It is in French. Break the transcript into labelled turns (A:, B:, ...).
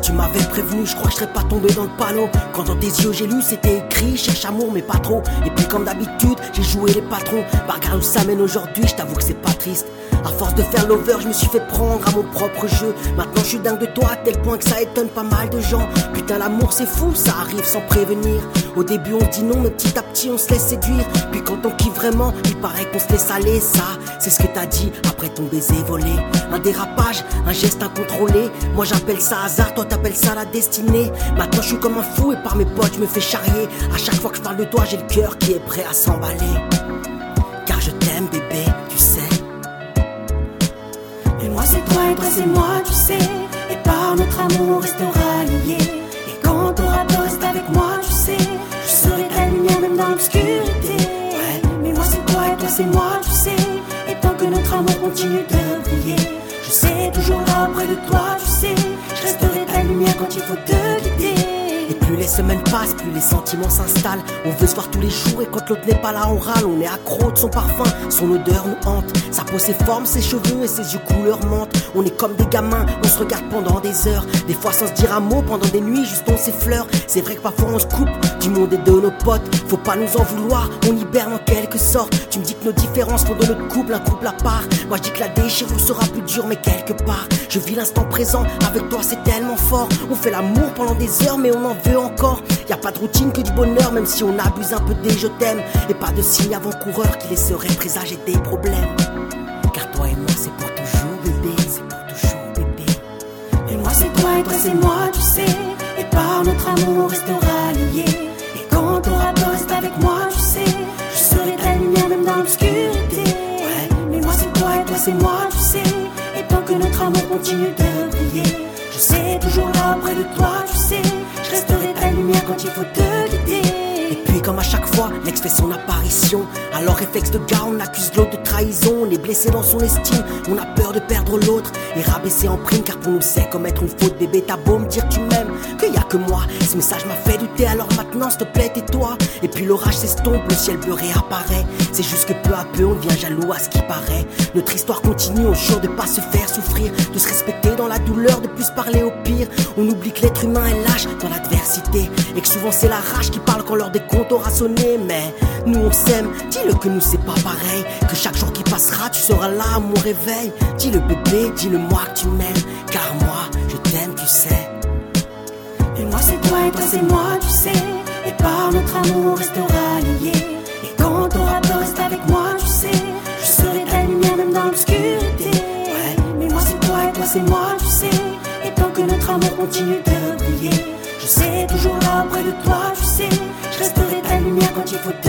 A: tu m'avais prévenu, je crois que je serais pas tombé dans le panneau. Quand dans tes yeux j'ai lu, c'était écrit, cherche amour mais pas trop. Et puis comme d'habitude, j'ai joué les patrons. Bah regarde où ça mène aujourd'hui, je t'avoue que c'est pas triste. À force de faire l'over, je me suis fait prendre à mon propre jeu. Maintenant je suis dingue de toi à tel point que ça étonne pas mal de gens. Putain l'amour c'est fou, ça arrive sans prévenir. Au début on dit non, mais petit à petit on se laisse séduire. Puis quand on vraiment, il paraît qu'on se laisse aller. Ça, c'est ce que t'as dit après ton baiser volé. Un dérapage, un geste incontrôlé. Moi j'appelle ça hasard, toi t'appelles ça la destinée. Maintenant je suis comme un fou et par mes potes je me fais charrier. À chaque fois que je parle de toi, j'ai le cœur qui est prêt à s'emballer. Car je t'aime bébé, tu sais.
B: Et moi c'est toi et toi c'est moi, tu sais. Et par notre amour restera lié. C'est moi, tu sais. Et tant que notre amour continue de briller, je serai toujours là près de toi, tu sais. Je resterai ta lumière quand il faut te
A: semaines passent, plus les sentiments s'installent. On veut se voir tous les jours et quand l'autre n'est pas là, on râle. On est accro de son parfum, son odeur nous hante. Sa peau, ses formes, ses cheveux et ses yeux couleur menthe. On est comme des gamins, on se regarde pendant des heures. Des fois sans se dire un mot, pendant des nuits, juste on s'effleure. C'est vrai que parfois on se coupe du monde et de nos potes. Faut pas nous en vouloir, on hiberne en quelque sorte. Tu me dis que nos différences font de notre couple un couple à part. Moi je dis que la déchirure sera plus dure, mais quelque part, je vis l'instant présent. Avec toi, c'est tellement fort. On fait l'amour pendant des heures, mais on en veut encore. Y a pas de routine que du bonheur, même si on abuse un peu des je t'aime. Et pas de signe avant-coureur qui laisserait présager des problèmes. Car toi et moi, c'est pour toujours, bébé. C'est pour toujours, bébé.
B: Et moi c'est toi et toi c'est moi, tu sais. Et par notre amour restera lié. Et quand t'auras poste avec moi, tu sais, je serai ta lumière même dans l'obscurité. Mais moi c'est toi et toi c'est moi, tu sais. Et tant que notre amour continue de briller, je serai toujours là près de toi, tu sais. Quand il faut te guider.
A: Et puis comme à chaque fois, l'ex fait son apparition. Alors réflexe de gars, on accuse l'autre de trahison. On est blessé dans son estime, on a peur de perdre l'autre. Et rabaisser en prime, car pour nous c'est commettre une faute. Bébé, t'as beau me dire tu m'aimes, qu'il y a que moi. Ce message m'a fait douter, alors maintenant s'il te plaît tais-toi. Et puis l'orage s'estompe, le ciel bleu réapparaît. C'est juste que peu à peu on devient jaloux à ce qui paraît. Notre histoire continue, on jure de pas se faire souffrir, de se respecter dans la douleur, de plus parler au pire. On oublie que l'être humain est lâche dans l'adversité. Et que souvent c'est la rage qui parle quand l'heure des comptes aura sonné. Mais nous on s'aime, dis-le que nous c'est pas pareil. Que chaque jour qui passera, tu seras là à mon réveil. Dis-le bébé, dis-le moi que tu m'aimes. Car moi, je t'aime, tu sais.
B: Et moi c'est toi et toi c'est moi, tu sais. Et par notre amour restera lié. Et quand t'auras poste avec moi, tu sais, je serai ta lumière même dans l'obscurité. Mais moi c'est toi et toi c'est moi, tu sais. Et tant que notre amour continue de briller, sais, toujours là auprès de toi, tu sais, je resterai ta lumière quand il faut.